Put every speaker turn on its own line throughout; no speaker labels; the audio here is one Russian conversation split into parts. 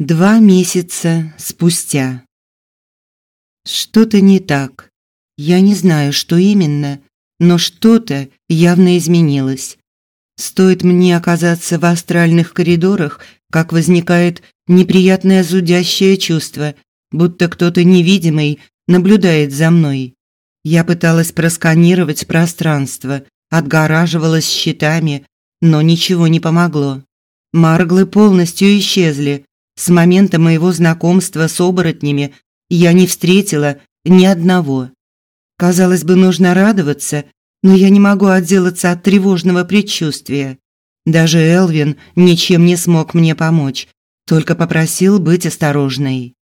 Два месяца спустя. Что-то не так. Я не знаю, что именно, но что-то явно изменилось. Стоит мне оказаться в астральных коридорах, как возникает неприятное зудящее чувство, будто кто-то невидимый наблюдает за мной. Я пыталась просканировать пространство, отгораживалась щитами, но ничего не помогло. Марглы полностью исчезли. С момента моего знакомства с оборотнями я не встретила ни одного. Казалось бы, нужно радоваться, но я не могу отделаться от тревожного предчувствия. Даже Элвин ничем не смог мне помочь, только попросил быть осторожной.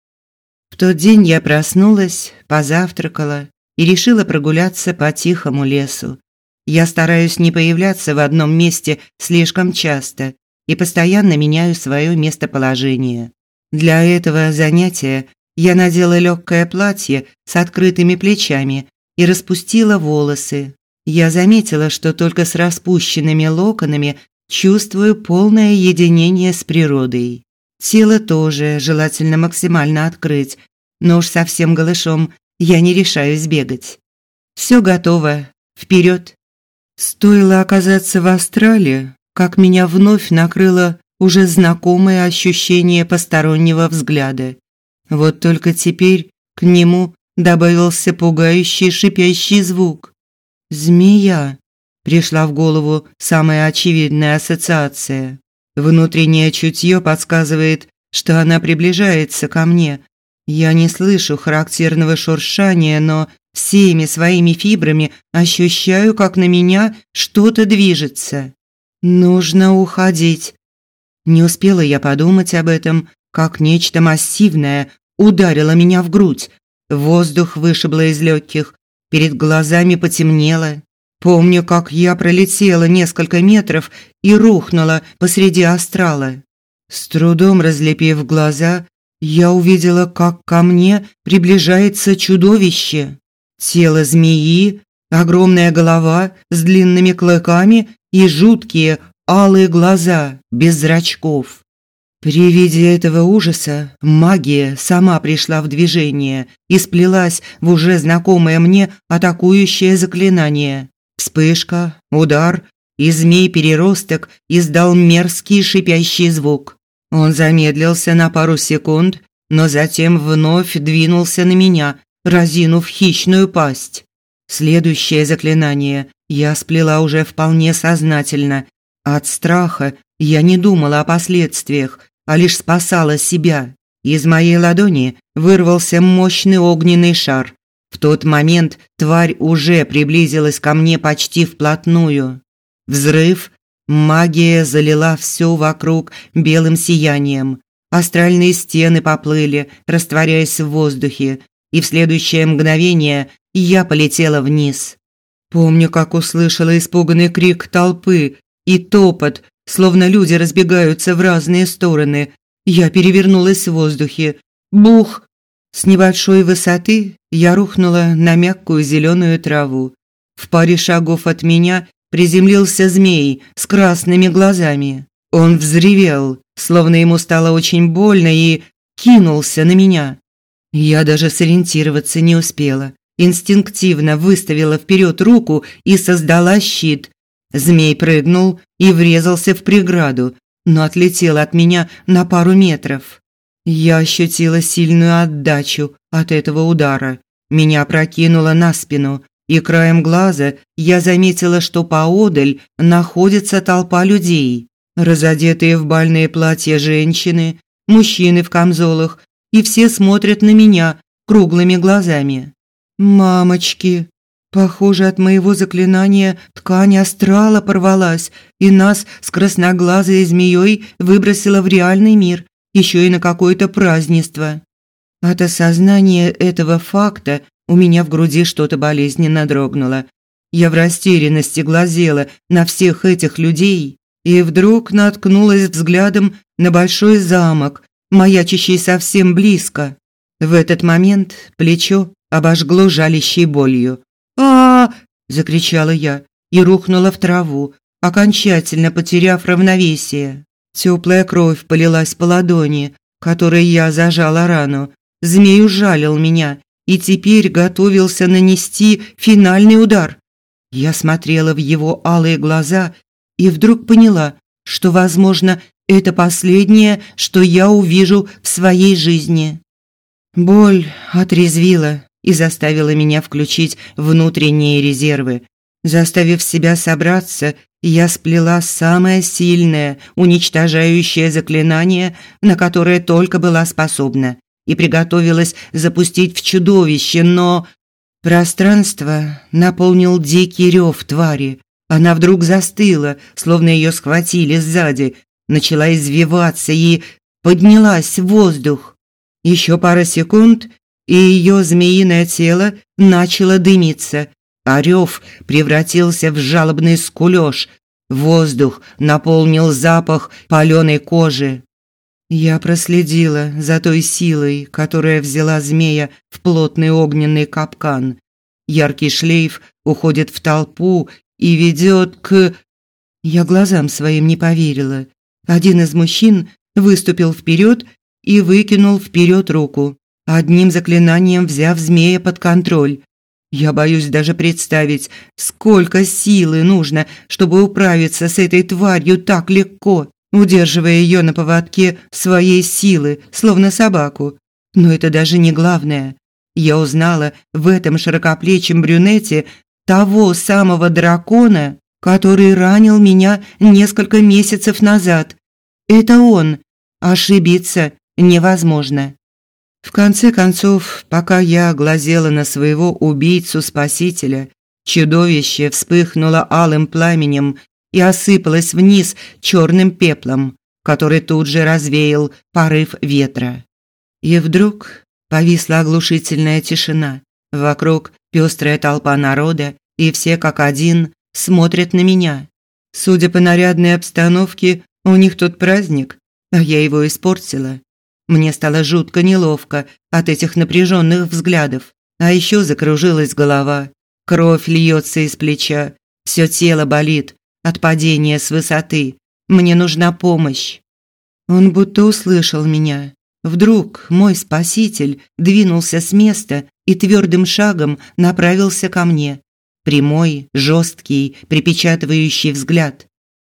В тот день я проснулась, позавтракала и решила прогуляться по тихому лесу. Я стараюсь не появляться в одном месте слишком часто и постоянно меняю свое местоположение. Для этого занятия я надела легкое платье с открытыми плечами и распустила волосы. Я заметила, что только с распущенными локонами чувствую полное единение с природой. Тело тоже желательно максимально открыть, но уж совсем голышом я не решаюсь бегать. Все готово. Вперед. Стоило оказаться в Австралии, как меня вновь накрыло уже знакомое ощущение постороннего взгляда. Вот только теперь к нему добавился пугающий шипящий звук. Змея. Пришла в голову самая очевидная ассоциация. Внутреннее чутье подсказывает, что она приближается ко мне. Я не слышу характерного шуршания, но всеми своими фибрами ощущаю, как на меня что-то движется. Нужно уходить. Не успела я подумать об этом, как нечто массивное ударило меня в грудь. Воздух вышибло из легких, перед глазами потемнело. Помню, как я пролетела несколько метров и рухнула посреди астрала. С трудом разлепив глаза, я увидела, как ко мне приближается чудовище. Тело змеи, огромная голова с длинными клыками и жуткие алые глаза без зрачков. При виде этого ужаса магия сама пришла в движение и сплелась в уже знакомое мне атакующее заклинание. Вспышка, удар, и змей-переросток издал мерзкий шипящий звук. Он замедлился на пару секунд, но затем вновь двинулся на меня, разинув хищную пасть. Следующее заклинание я сплела уже вполне сознательно. От страха я не думала о последствиях, а лишь спасала себя. Из моей ладони вырвался мощный огненный шар. В тот момент тварь уже приблизилась ко мне почти вплотную. Взрыв, магия залила все вокруг белым сиянием. Астральные стены поплыли, растворяясь в воздухе, и в следующее мгновение я полетела вниз. Помню, как услышала испуганный крик толпы и топот, словно люди разбегаются в разные стороны. Я перевернулась в воздухе. Бух! С небольшой высоты я рухнула на мягкую зеленую траву. В паре шагов от меня приземлился змей с красными глазами. Он взревел, словно ему стало очень больно и кинулся на меня. Я даже сориентироваться не успела. Инстинктивно выставила вперед руку и создала щит. Змей прыгнул и врезался в преграду, но отлетел от меня на пару метров. Я ощутила сильную отдачу от этого удара. Меня прокинуло на спину, и краем глаза я заметила, что поодаль находится толпа людей. Разодетые в бальные платья женщины, мужчины в камзолах, и все смотрят на меня круглыми глазами. «Мамочки!» Похоже, от моего заклинания ткань астрала порвалась, и нас с красноглазой змеей выбросило в реальный мир, еще и на какое-то празднество. От осознания этого факта у меня в груди что-то болезненно дрогнуло. Я в растерянности глазела на всех этих людей и вдруг наткнулась взглядом на большой замок, маячащий совсем близко. В этот момент плечо обожгло жалящей болью. А, закричала я и рухнула в траву, окончательно потеряв равновесие. Теплая кровь полилась по ладони, которой я зажала рану, змей ужалил меня и теперь готовился нанести финальный удар. Я смотрела в его алые глаза и вдруг поняла, что, возможно, это последнее, что я увижу в своей жизни. Боль отрезвила и заставила меня включить внутренние резервы. Заставив себя собраться, я сплела самое сильное, уничтожающее заклинание, на которое только была способна, и приготовилась запустить в чудовище, но пространство наполнил дикий рев твари. Она вдруг застыла, словно ее схватили сзади, начала извиваться и поднялась в воздух. Еще пара секунд, и ее змеиное тело начало дымиться, а рев превратился в жалобный скулёж. Воздух наполнил запах паленой кожи. Я проследила за той силой, которая взяла змея в плотный огненный капкан. Яркий шлейф уходит в толпу и ведет к... Я глазам своим не поверила. Один из мужчин выступил вперед и выкинул вперед руку, одним заклинанием взяв змея под контроль. Я боюсь даже представить, сколько силы нужно, чтобы управиться с этой тварью так легко, удерживая ее на поводке своей силы, словно собаку. Но это даже не главное. Я узнала в этом широкоплечем брюнете того самого дракона, который ранил меня несколько месяцев назад. Это он. Ошибиться невозможно. В конце концов, пока я глазела на своего убийцу-спасителя, чудовище вспыхнуло алым пламенем и осыпалось вниз черным пеплом, который тут же развеял порыв ветра. И вдруг повисла оглушительная тишина. Вокруг пестрая толпа народа, и все как один смотрят на меня. Судя по нарядной обстановке, у них тут праздник, а я его испортила. Мне стало жутко неловко от этих напряженных взглядов. А еще закружилась голова. Кровь льется из плеча. Все тело болит от падения с высоты. Мне нужна помощь. Он будто услышал меня. Вдруг мой спаситель двинулся с места и твердым шагом направился ко мне. Прямой, жесткий, припечатывающий взгляд.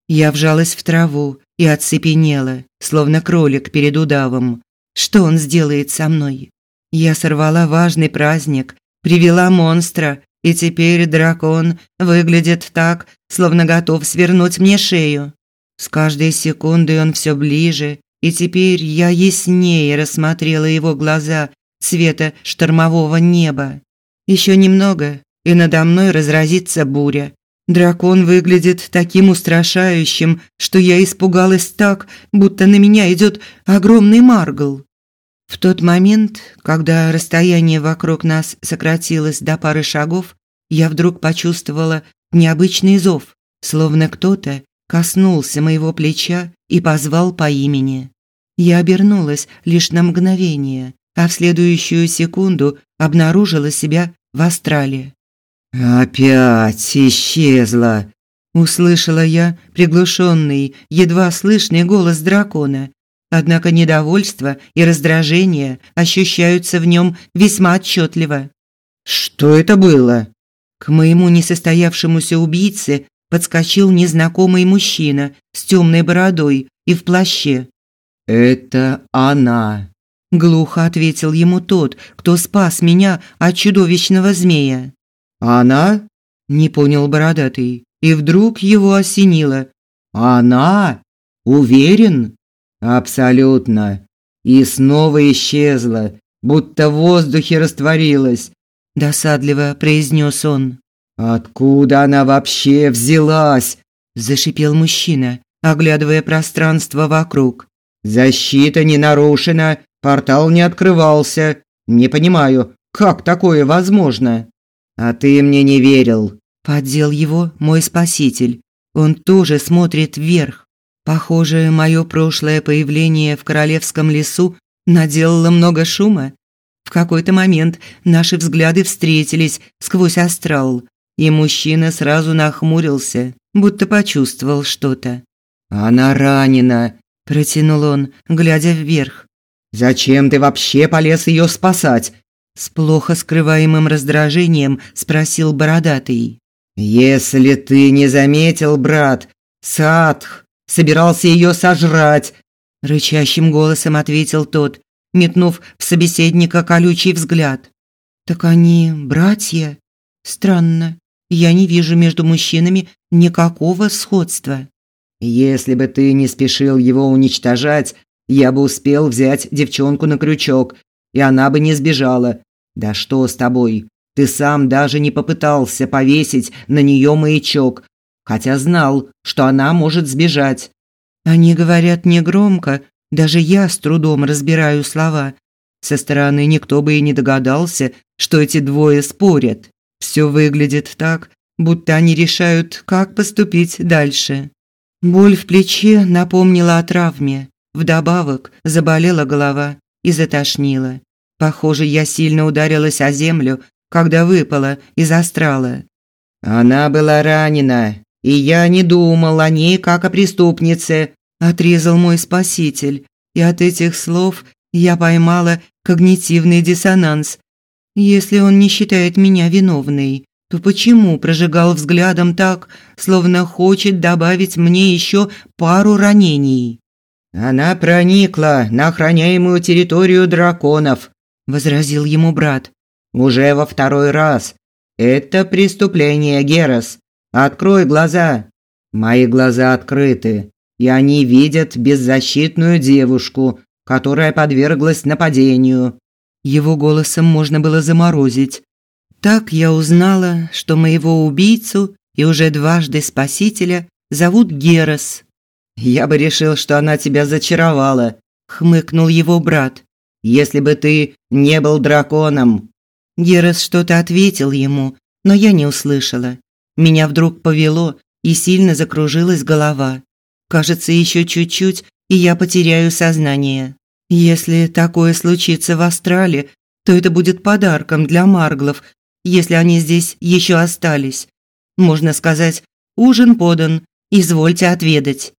Я вжалась в траву и оцепенела, словно кролик перед удавом. Что он сделает со мной? Я сорвала важный праздник, привела монстра, и теперь дракон выглядит так, словно готов свернуть мне шею. С каждой секундой он все ближе, и теперь я яснее рассмотрела его глаза цвета штормового неба. Еще немного, и надо мной разразится буря. Дракон выглядит таким устрашающим, что я испугалась так, будто на меня идет огромный маргл. В тот момент, когда расстояние вокруг нас сократилось до пары шагов, я вдруг почувствовала необычный зов, словно кто-то коснулся моего плеча и позвал по имени. Я обернулась лишь на мгновение, а в следующую секунду обнаружила себя в астрале. «Опять исчезла!» – услышала я приглушенный, едва слышный голос дракона, Однако недовольство и раздражение ощущаются в нем весьма отчетливо. «Что это было?» К моему несостоявшемуся убийце подскочил незнакомый мужчина с темной бородой и в плаще. «Это она», – глухо ответил ему тот, кто спас меня от чудовищного змея. «Она?» – не понял бородатый, и вдруг его осенило. «Она? Уверен?» Абсолютно. И снова исчезла, будто в воздухе растворилась, досадливо произнес он. Откуда она вообще взялась? зашипел мужчина, оглядывая пространство вокруг. Защита не нарушена, портал не открывался. Не понимаю, как такое возможно? А ты мне не верил. Поддел его мой спаситель. Он тоже смотрит вверх. Похоже, мое прошлое появление в королевском лесу наделало много шума. В какой-то момент наши взгляды встретились сквозь астрал, и мужчина сразу нахмурился, будто почувствовал что-то. «Она ранена», – протянул он, глядя вверх.
Зачем ты вообще полез ее спасать?
С плохо скрываемым раздражением спросил бородатый.
Если ты не заметил, брат, Садх собирался ее сожрать, рычащим голосом ответил тот, метнув в собеседника колючий взгляд.
Так они братья? Странно. Я не вижу между мужчинами никакого сходства.
Если бы ты не спешил его уничтожать, я бы успел взять девчонку на крючок, и она бы не сбежала. Да что с тобой? Ты сам даже не попытался повесить на нее маячок, хотя знал, что она может сбежать.
Они говорят негромко, даже я с трудом разбираю слова. Со стороны никто бы и не догадался, что эти двое спорят. Все выглядит так, будто они решают, как поступить дальше. Боль в плече напомнила о травме. Вдобавок заболела голова и затошнила. Похоже, я сильно ударилась о землю, когда выпала из астрала.
Она была ранена, и я не думал о ней как о преступнице,
отрезал мой спаситель. И от этих слов я поймала когнитивный диссонанс. Если он не считает меня виновной, то почему прожигал взглядом так, словно хочет добавить мне еще пару ранений?
Она проникла на охраняемую территорию драконов, возразил ему брат. Уже во второй раз. Это преступление, Герас. Открой глаза. Мои глаза открыты, и они видят беззащитную девушку, которая подверглась нападению.
Его голосом можно было заморозить. Так я узнала, что моего убийцу и уже дважды спасителя зовут Герас.
Я бы решил, что она тебя зачаровала,
хмыкнул его брат.
Если бы ты не был драконом.
Герас что-то ответил ему, но я не услышала. Меня вдруг повело, и сильно закружилась голова. Кажется, еще чуть-чуть, и я потеряю сознание. Если такое случится в Астрале, то это будет подарком для марглов, если они здесь еще остались. Можно сказать, ужин подан, извольте отведать.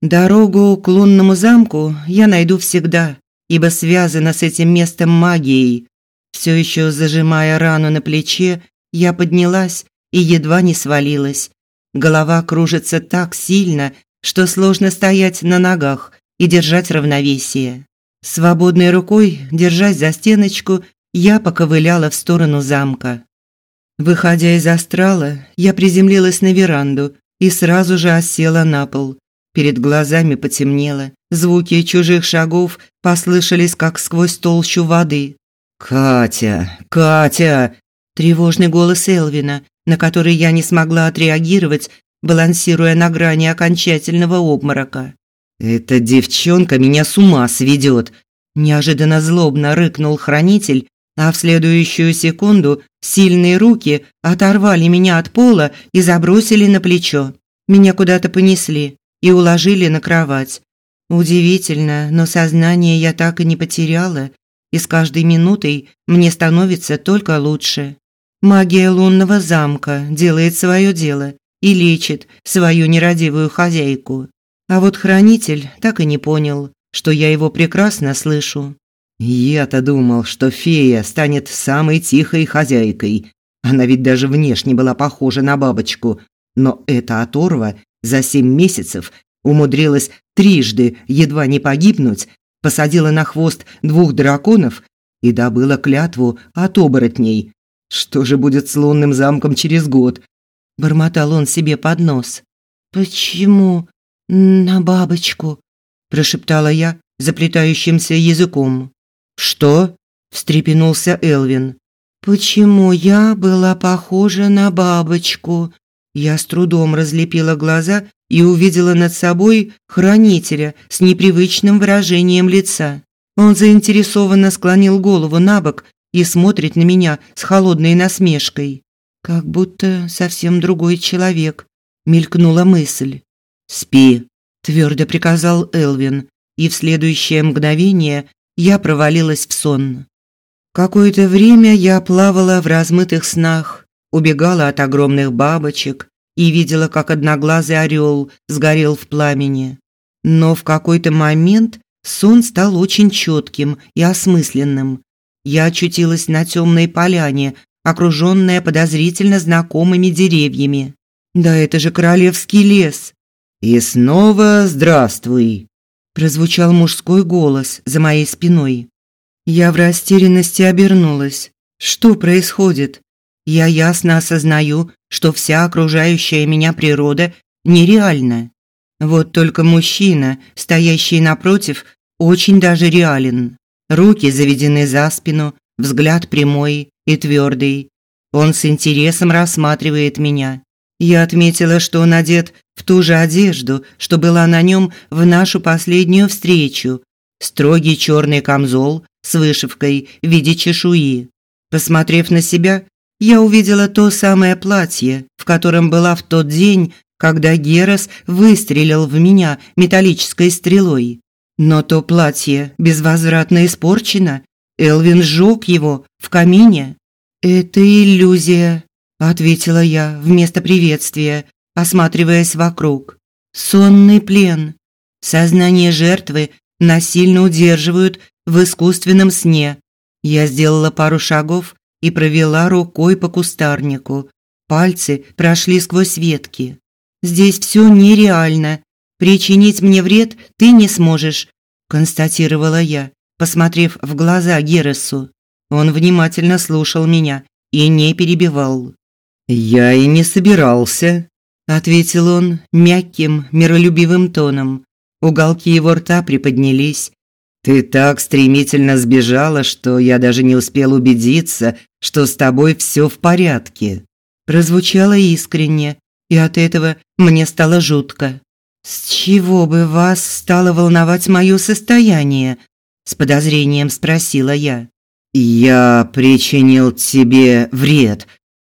Дорогу к лунному замку я найду всегда, ибо связана с этим местом магией. Все еще зажимая рану на плече, я поднялась и едва не свалилась. Голова кружится так сильно, что сложно стоять на ногах и держать равновесие. Свободной рукой, держась за стеночку, я поковыляла в сторону замка. Выходя из астрала, я приземлилась на веранду и сразу же осела на пол. Перед глазами потемнело, звуки чужих шагов послышались как сквозь толщу воды.
«Катя! Катя!»
Тревожный голос Элвина, на который я не смогла отреагировать, балансируя на грани окончательного обморока.
«Эта девчонка меня с ума сведет!»
Неожиданно злобно рыкнул хранитель, а в следующую секунду сильные руки оторвали меня от пола и забросили на плечо. Меня куда-то понесли и уложили на кровать. Удивительно, но сознание я так и не потеряла, и с каждой минутой мне становится только лучше. Магия лунного замка делает свое дело и лечит свою нерадивую хозяйку. А вот хранитель так и не понял, что я его прекрасно слышу.
Я-то думал, что фея станет самой тихой хозяйкой. Она ведь даже внешне была похожа на бабочку, но эта оторва за семь месяцев умудрилась трижды едва не погибнуть, посадила на хвост двух драконов и добыла клятву от оборотней. Что же будет с лунным замком через год?
Бормотал он себе под нос. Почему на бабочку? прошептала я заплетающимся языком.
Что? встрепенулся Элвин.
Почему я была похожа на бабочку? Я с трудом разлепила глаза и увидела над собой хранителя с непривычным выражением лица. Он заинтересованно склонил голову набок и смотрит на меня с холодной насмешкой. Как будто совсем другой человек, мелькнула мысль.
Спи,
твердо приказал Элвин, и в следующее мгновение я провалилась в сон. Какое-то время я плавала в размытых снах, убегала от огромных бабочек и видела, как одноглазый орел сгорел в пламени. Но в какой-то момент Сон стал очень четким и осмысленным. Я очутилась на темной поляне, окруженная подозрительно знакомыми деревьями. Да это же королевский лес.
И снова здравствуй,
прозвучал мужской голос за моей спиной. Я в растерянности обернулась. Что происходит? Я ясно осознаю, что вся окружающая меня природа нереальна. Вот только мужчина, стоящий напротив, очень даже реален. Руки заведены за спину, взгляд прямой и твердый. Он с интересом рассматривает меня. Я отметила, что он одет в ту же одежду, что была на нем в нашу последнюю встречу. Строгий черный камзол с вышивкой в виде чешуи. Посмотрев на себя, я увидела то самое платье, в котором была в тот день, когда Герас выстрелил в меня металлической стрелой. Но то платье безвозвратно испорчено. Элвин сжег его в камине. «Это иллюзия», – ответила я вместо приветствия, осматриваясь вокруг. «Сонный плен. Сознание жертвы насильно удерживают в искусственном сне. Я сделала пару шагов и провела рукой по кустарнику. Пальцы прошли сквозь ветки. Здесь все нереально. Причинить мне вред ты не сможешь, констатировала я, посмотрев в глаза Гересу. Он внимательно слушал меня и не перебивал.
Я и не собирался, ответил он мягким, миролюбивым тоном. Уголки его рта приподнялись. Ты так стремительно сбежала, что я даже не успел убедиться, что с тобой все в порядке.
Прозвучало искренне, и от этого мне стало жутко. С чего бы вас стало волновать мое состояние? с подозрением спросила я.
Я причинил тебе вред,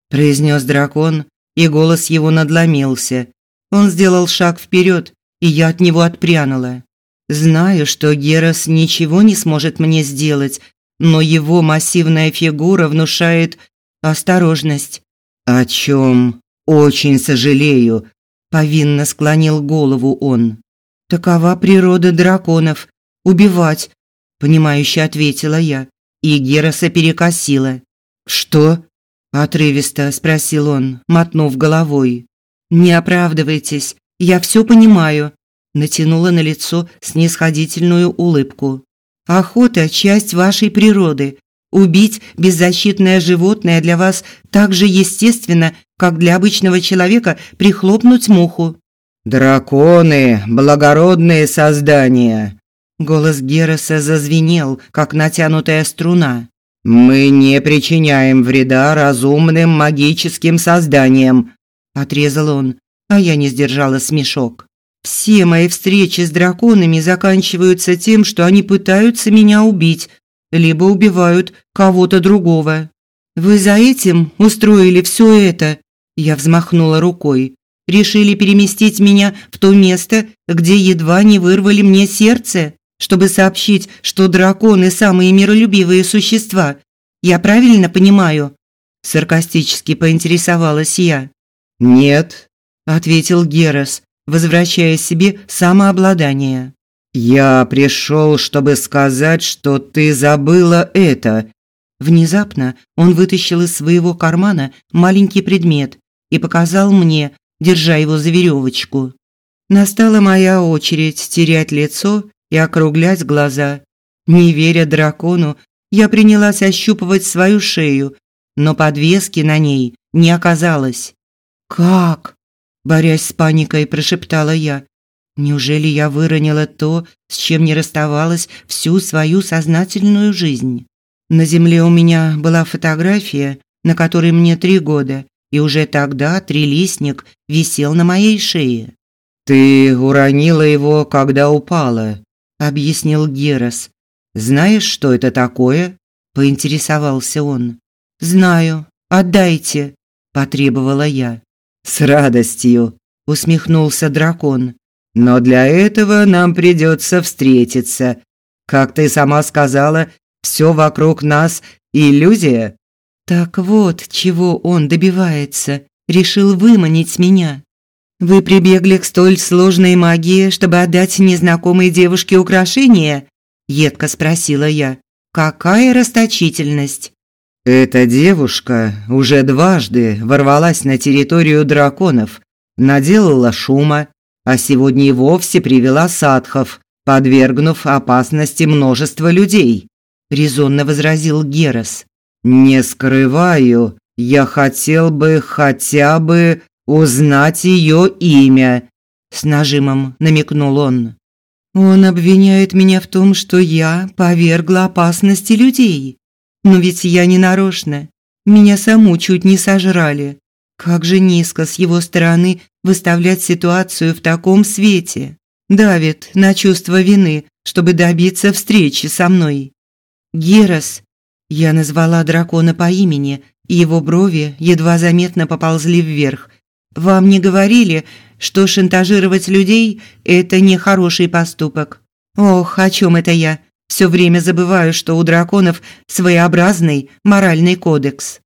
произнес дракон, и голос его надломился. Он сделал шаг вперед, и я от него отпрянула. Знаю, что Герас ничего не сможет мне сделать, но его массивная фигура внушает осторожность. О чем очень сожалею, повинно склонил голову он.
Такова природа драконов убивать, понимающе ответила я, и Гераса перекосила.
Что?
отрывисто спросил он, мотнув головой. Не оправдывайтесь, я все понимаю, натянула на лицо снисходительную улыбку. Охота часть вашей природы. Убить беззащитное животное для вас так же естественно, как для обычного человека прихлопнуть муху.
Драконы благородные создания.
Голос Героса зазвенел, как натянутая струна.
Мы не причиняем вреда разумным магическим созданиям,
отрезал он, а я не сдержала смешок. Все мои встречи с драконами заканчиваются тем, что они пытаются меня убить, либо убивают кого-то другого. Вы за этим устроили все это? Я взмахнула рукой. Решили переместить меня в то место, где едва не вырвали мне сердце, чтобы сообщить, что драконы самые миролюбивые существа. Я правильно понимаю? Саркастически поинтересовалась я.
Нет,
ответил Герас, возвращая себе самообладание.
Я пришел, чтобы сказать, что ты забыла это.
Внезапно он вытащил из своего кармана маленький предмет и показал мне, держа его за веревочку. Настала моя очередь терять лицо и округлять глаза. Не веря дракону, я принялась ощупывать свою шею, но подвески на ней не оказалось. «Как?» борясь с паникой, прошептала я. Неужели я выронила то, с чем не расставалась всю свою сознательную жизнь? На земле у меня была фотография, на которой мне три года, и уже тогда трилистник висел на моей шее.
Ты уронила его, когда упала, объяснил Герас.
Знаешь, что это такое? поинтересовался он. Знаю. Отдайте, потребовала я.
С радостью, усмехнулся дракон. Но для этого нам придется встретиться. Как ты сама сказала, все вокруг нас иллюзия.
Так вот, чего он добивается, решил выманить меня. Вы прибегли к столь сложной магии, чтобы отдать незнакомой девушке украшение? едко спросила я. Какая расточительность.
Эта девушка уже дважды ворвалась на территорию драконов, наделала шума, а сегодня и вовсе привела садхов, подвергнув опасности множество людей, резонно возразил Герас. Не скрываю, я хотел бы хотя бы узнать ее имя, с нажимом намекнул он.
Он обвиняет меня в том, что я повергла опасности людей. Но ведь я не нарочно. Меня саму чуть не сожрали. Как же низко с его стороны выставлять ситуацию в таком свете. Давит на чувство вины, чтобы добиться встречи со мной. Герас. Я назвала дракона по имени, и его брови едва заметно поползли вверх. Вам не говорили, что шантажировать людей – это нехороший поступок? Ох, о чем это я? Все время забываю, что у драконов своеобразный моральный кодекс.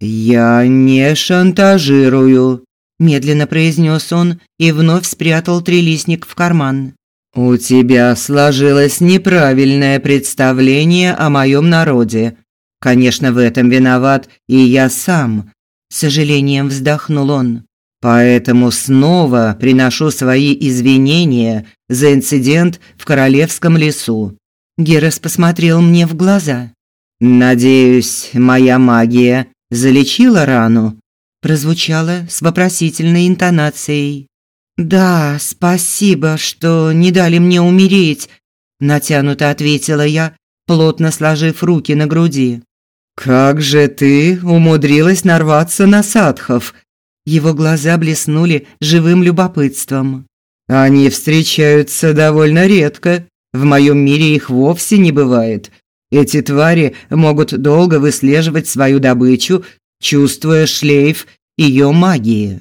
«Я не шантажирую», – медленно произнес он и вновь спрятал трилистник в карман. «У тебя сложилось неправильное представление о моем народе. Конечно, в этом виноват и я сам», – с сожалением вздохнул он. Поэтому снова приношу свои извинения за инцидент в Королевском лесу.
Герас посмотрел мне в глаза.
Надеюсь, моя магия залечила рану,
прозвучало с вопросительной интонацией. Да, спасибо, что не дали мне умереть, натянуто ответила я, плотно сложив руки на груди.
Как же ты умудрилась нарваться на садхов?
Его глаза блеснули живым любопытством.
Они встречаются довольно редко. В моем мире их вовсе не бывает. Эти твари могут долго выслеживать свою добычу, чувствуя шлейф ее магии.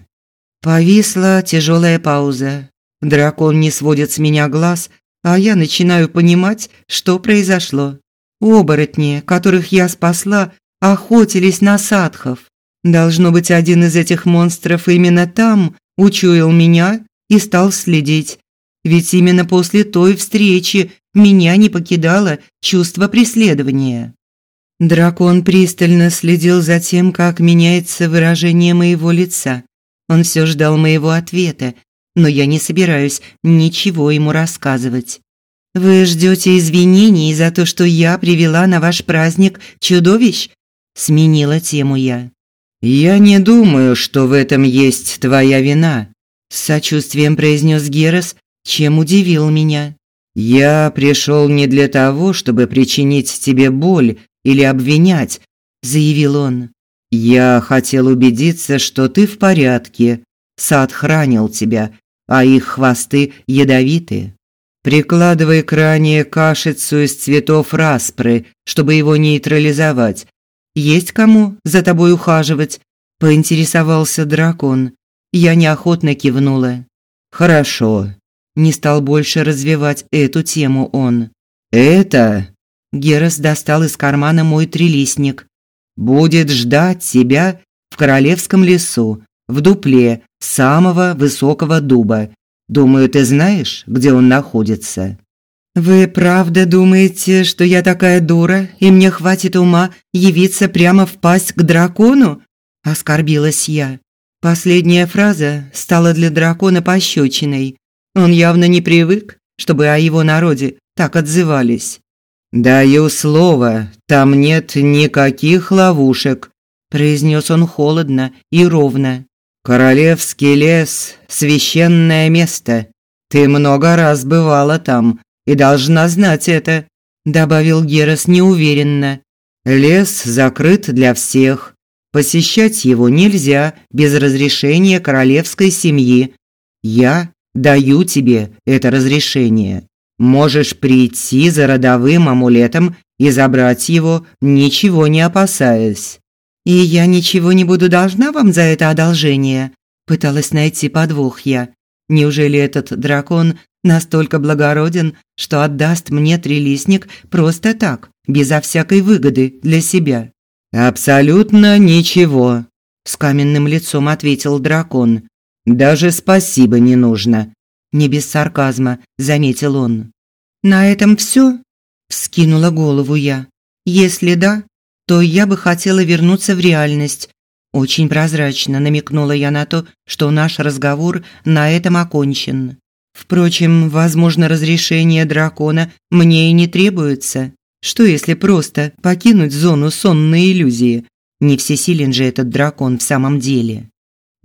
Повисла тяжелая пауза. Дракон не сводит с меня глаз, а я начинаю понимать, что произошло. Оборотни, которых я спасла, охотились на садхов. Должно быть, один из этих монстров именно там учуял меня и стал следить. Ведь именно после той встречи меня не покидало чувство преследования. Дракон пристально следил за тем, как меняется выражение моего лица. Он все ждал моего ответа, но я не собираюсь ничего ему рассказывать. Вы ждете извинений за то, что я привела на ваш праздник чудовищ? Сменила тему я.
«Я не думаю, что в этом есть твоя вина», – с сочувствием произнес Герас, чем удивил меня. «Я пришел не для того, чтобы причинить тебе боль или обвинять», – заявил он. «Я хотел убедиться, что ты в порядке. Сад хранил тебя, а их хвосты ядовиты. Прикладывай к ране кашицу из цветов распры, чтобы его нейтрализовать, есть кому за тобой ухаживать?» – поинтересовался дракон. Я неохотно кивнула. «Хорошо». Не стал больше развивать эту тему он. «Это...» Герас достал из кармана мой трилистник. «Будет ждать тебя в королевском лесу, в дупле самого высокого дуба. Думаю, ты знаешь, где он находится?»
«Вы правда думаете, что я такая дура, и мне хватит ума явиться прямо в пасть к дракону?» – оскорбилась я. Последняя фраза стала для дракона пощечиной. Он явно не привык, чтобы о его народе так отзывались.
«Даю слово, там нет никаких ловушек», – произнес он холодно и ровно. «Королевский лес – священное место. Ты много раз бывала там, и должна знать это», – добавил Герас неуверенно. «Лес закрыт для всех. Посещать его нельзя без разрешения королевской семьи. Я даю тебе это разрешение. Можешь прийти за родовым амулетом и забрать его, ничего не опасаясь».
«И я ничего не буду должна вам за это одолжение?» Пыталась найти подвох я. Неужели этот дракон настолько благороден, что отдаст мне трилистник просто так, безо всякой выгоды для себя.
Абсолютно ничего, с каменным лицом ответил дракон. Даже спасибо не нужно, не без сарказма заметил он.
На этом все? вскинула голову я. Если да, то я бы хотела вернуться в реальность. Очень прозрачно намекнула я на то, что наш разговор на этом окончен. Впрочем, возможно, разрешение дракона мне и не требуется. Что если просто покинуть зону сонной иллюзии? Не всесилен же этот дракон в самом деле.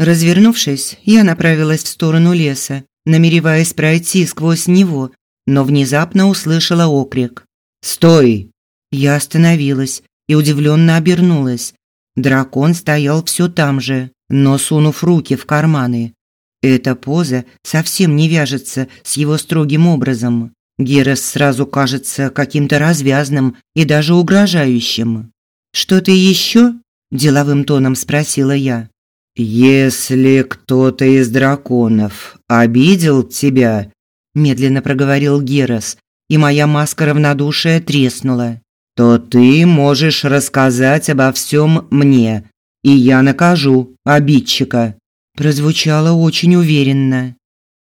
Развернувшись, я направилась в сторону леса, намереваясь пройти сквозь него, но внезапно услышала окрик. «Стой!» Я остановилась и удивленно обернулась. Дракон стоял все там же, но сунув руки в карманы. Эта поза совсем не вяжется с его строгим образом. Герас сразу кажется каким-то развязным и даже угрожающим. «Что-то еще?» – деловым тоном спросила я.
«Если кто-то из драконов обидел тебя», – медленно проговорил Герас, и моя маска равнодушия треснула, «то ты можешь рассказать обо всем мне, и я накажу обидчика».
Прозвучало очень уверенно.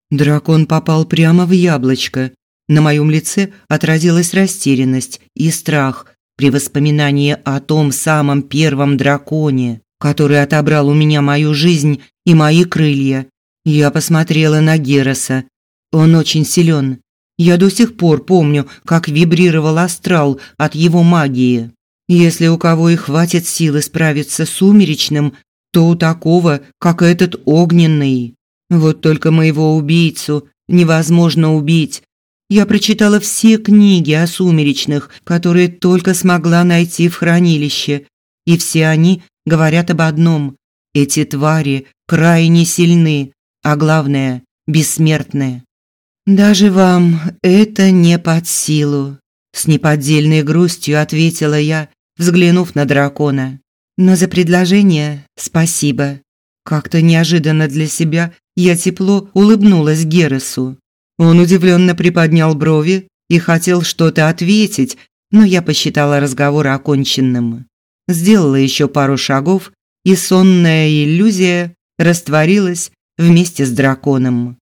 Дракон попал прямо в яблочко. На моем лице отразилась растерянность и страх при воспоминании о том самом первом драконе, который отобрал у меня мою жизнь и мои крылья. Я посмотрела на Героса. Он очень силен. Я до сих пор помню, как вибрировал астрал от его магии. Если у кого и хватит силы справиться с сумеречным, то у такого, как этот огненный. Вот только моего убийцу невозможно убить. Я прочитала все книги о сумеречных, которые только смогла найти в хранилище, и все они говорят об одном: эти твари крайне сильны, а главное бессмертные. Даже вам это не под силу, с неподдельной грустью ответила я, взглянув на дракона. Но за предложение спасибо. Как-то неожиданно для себя я тепло улыбнулась Гересу. Он удивленно приподнял брови и хотел что-то ответить, но я посчитала разговор оконченным. Сделала еще пару шагов, и сонная иллюзия растворилась вместе с драконом.